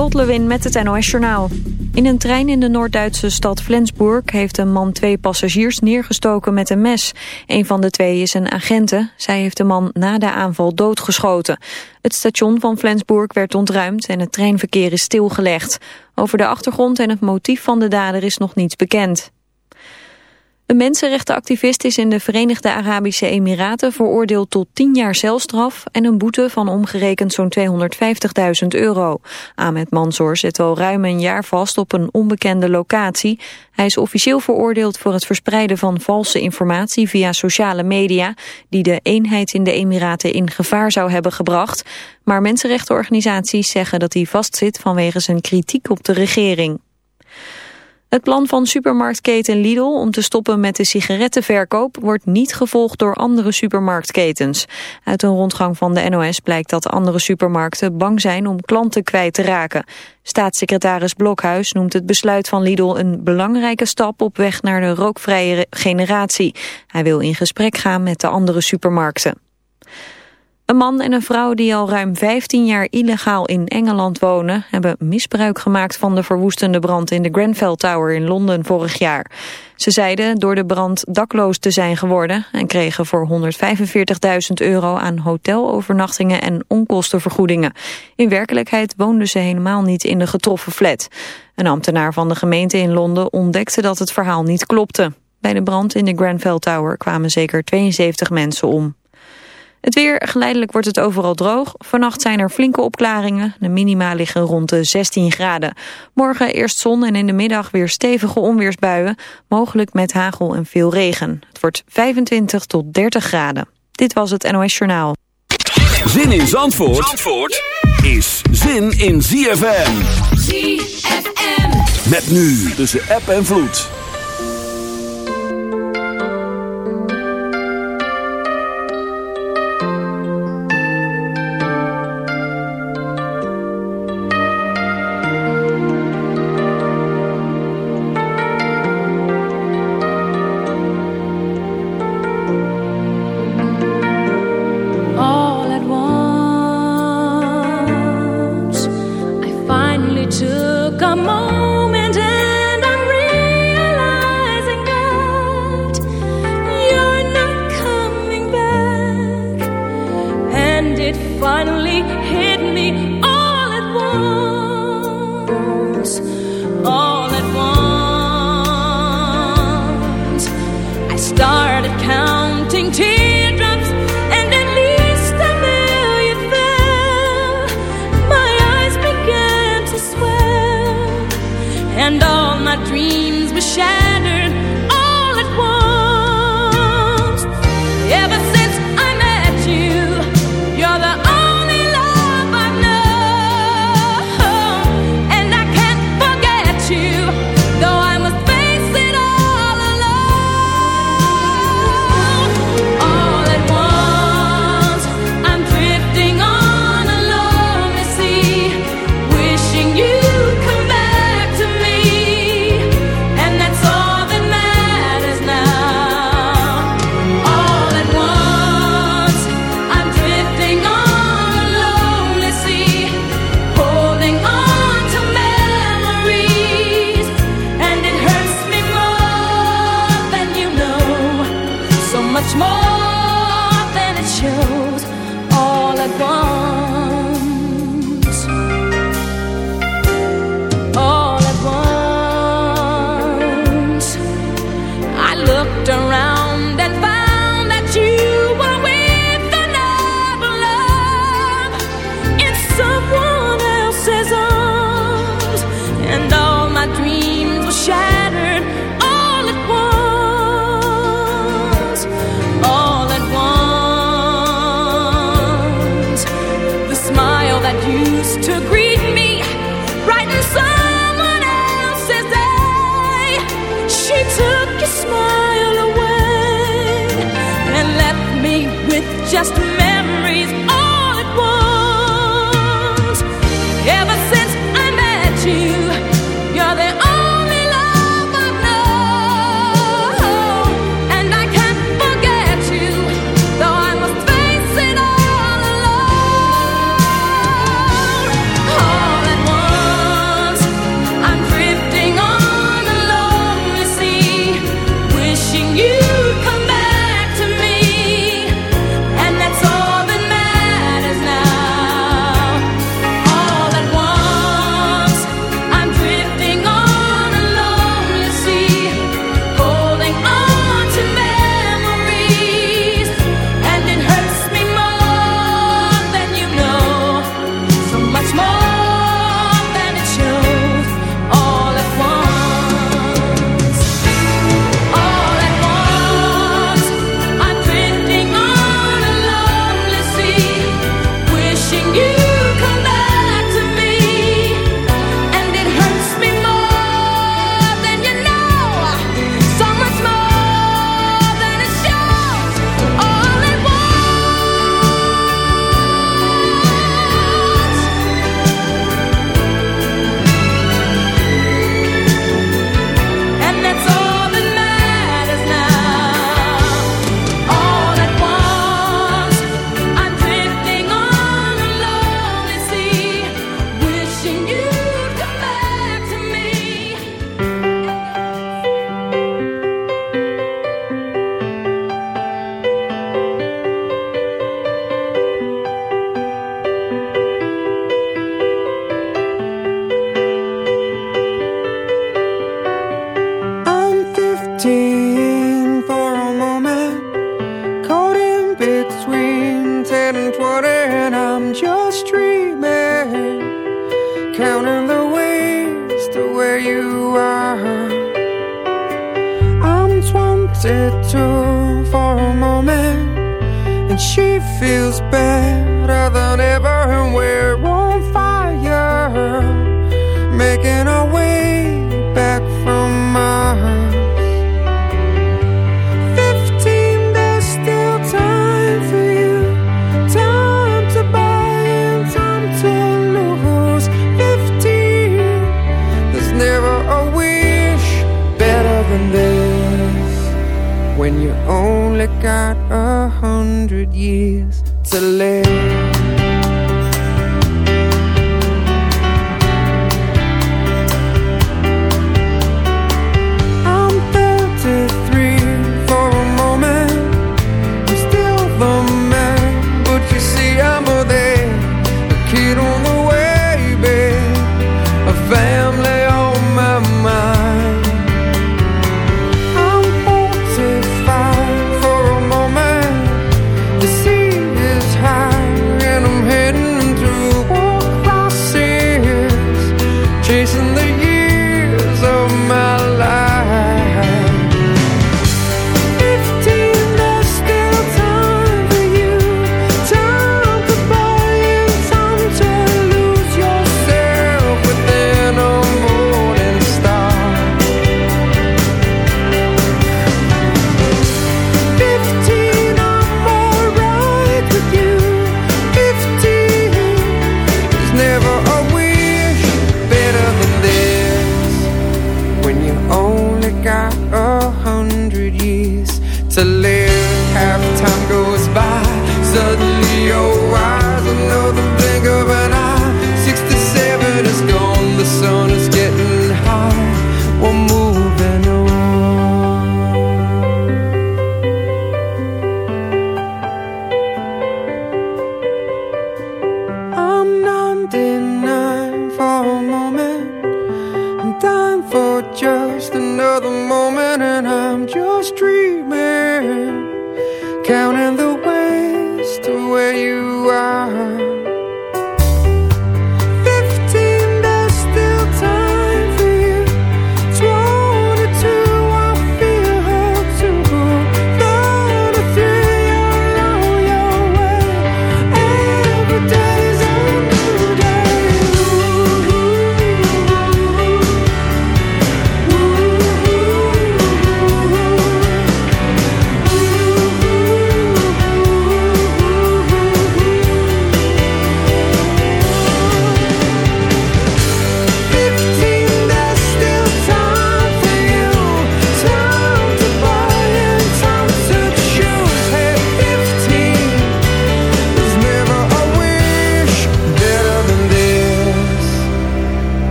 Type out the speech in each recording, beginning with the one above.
Lot Lewin met het NOS Journaal. In een trein in de Noord-Duitse stad Flensburg heeft een man twee passagiers neergestoken met een mes. Een van de twee is een agente. Zij heeft de man na de aanval doodgeschoten. Het station van Flensburg werd ontruimd en het treinverkeer is stilgelegd. Over de achtergrond en het motief van de dader is nog niets bekend. Een mensenrechtenactivist is in de Verenigde Arabische Emiraten veroordeeld tot 10 jaar celstraf en een boete van omgerekend zo'n 250.000 euro. Ahmed Mansour zit al ruim een jaar vast op een onbekende locatie. Hij is officieel veroordeeld voor het verspreiden van valse informatie via sociale media die de eenheid in de Emiraten in gevaar zou hebben gebracht. Maar mensenrechtenorganisaties zeggen dat hij vastzit vanwege zijn kritiek op de regering. Het plan van supermarktketen Lidl om te stoppen met de sigarettenverkoop wordt niet gevolgd door andere supermarktketens. Uit een rondgang van de NOS blijkt dat andere supermarkten bang zijn om klanten kwijt te raken. Staatssecretaris Blokhuis noemt het besluit van Lidl een belangrijke stap op weg naar de rookvrije generatie. Hij wil in gesprek gaan met de andere supermarkten. Een man en een vrouw die al ruim 15 jaar illegaal in Engeland wonen... hebben misbruik gemaakt van de verwoestende brand in de Grenfell Tower in Londen vorig jaar. Ze zeiden door de brand dakloos te zijn geworden... en kregen voor 145.000 euro aan hotelovernachtingen en onkostenvergoedingen. In werkelijkheid woonden ze helemaal niet in de getroffen flat. Een ambtenaar van de gemeente in Londen ontdekte dat het verhaal niet klopte. Bij de brand in de Grenfell Tower kwamen zeker 72 mensen om. Het weer, geleidelijk wordt het overal droog. Vannacht zijn er flinke opklaringen. De minima liggen rond de 16 graden. Morgen eerst zon en in de middag weer stevige onweersbuien. Mogelijk met hagel en veel regen. Het wordt 25 tot 30 graden. Dit was het NOS Journaal. Zin in Zandvoort, Zandvoort is zin in ZFM. ZFM. Met nu tussen app en vloed.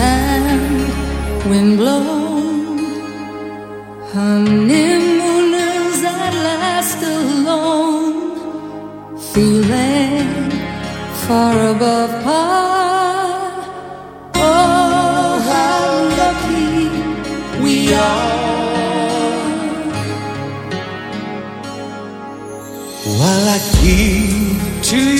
sand, wind blown. Honeymooners at last alone, feeling far above par. Oh, how lucky we are. While I keep to you.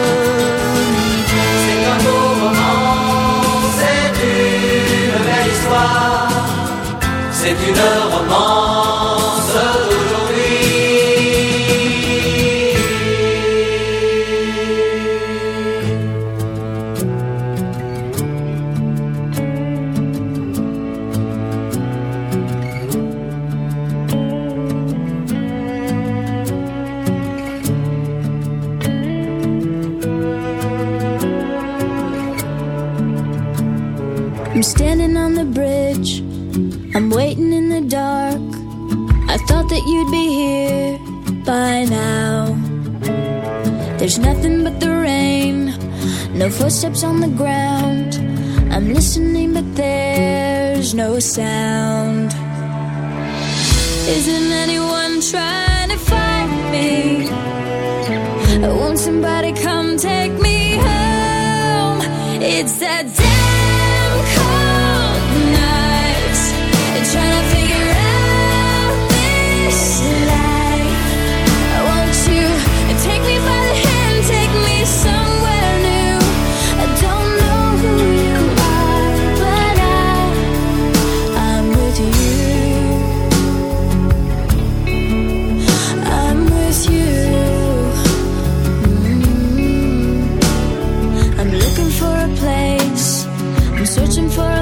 une romance thought that you'd be here by now. There's nothing but the rain, no footsteps on the ground. I'm listening, but there's no sound. Isn't anyone trying to find me? Won't somebody come take me home? It's that damn cold night. Trying to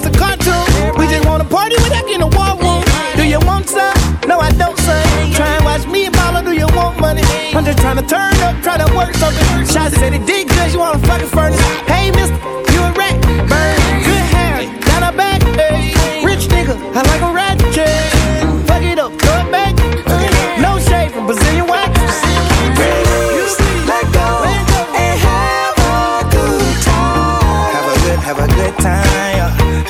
That's a cartoon. We just wanna party without getting a war room. Do you want some? No, I don't, son. Try and watch me and mama, do you want money? I'm just trying to turn up, try to work something. Shots said it did good, you wanna fucking furnace. Hey, mister, you a rat. Burn, good hair, down her back. Hey. Rich nigga, I like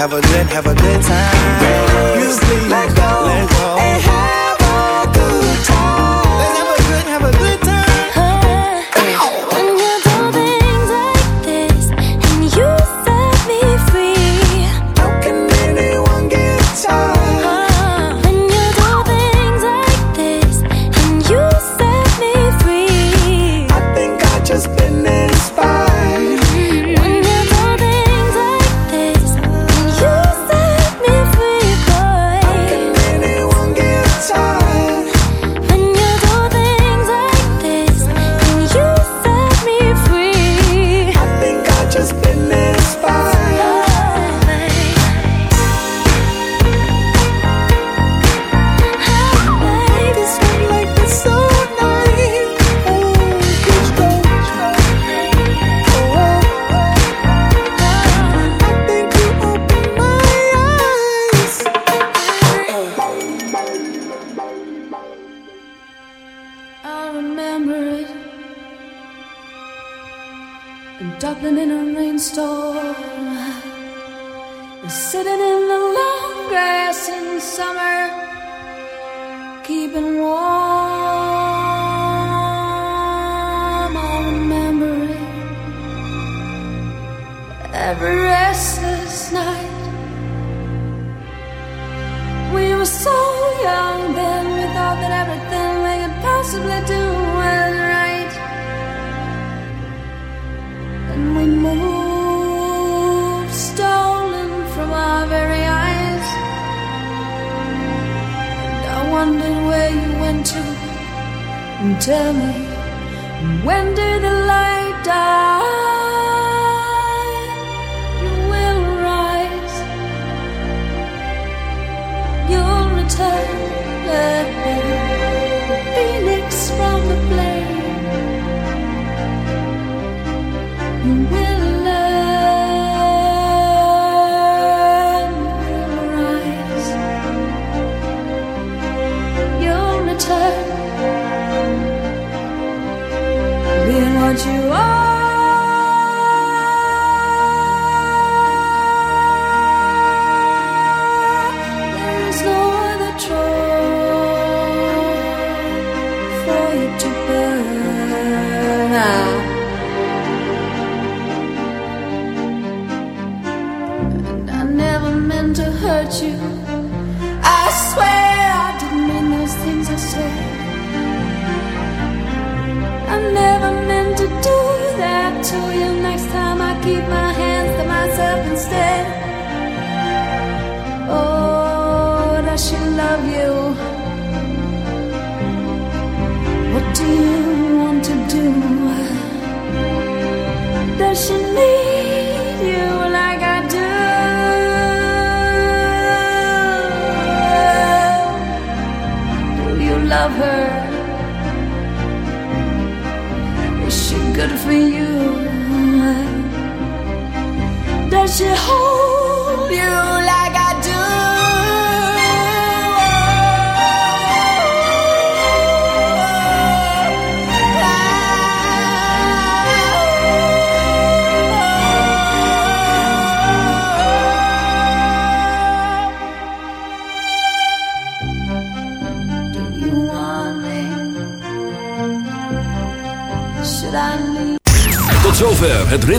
Have a good, have a good time. You you are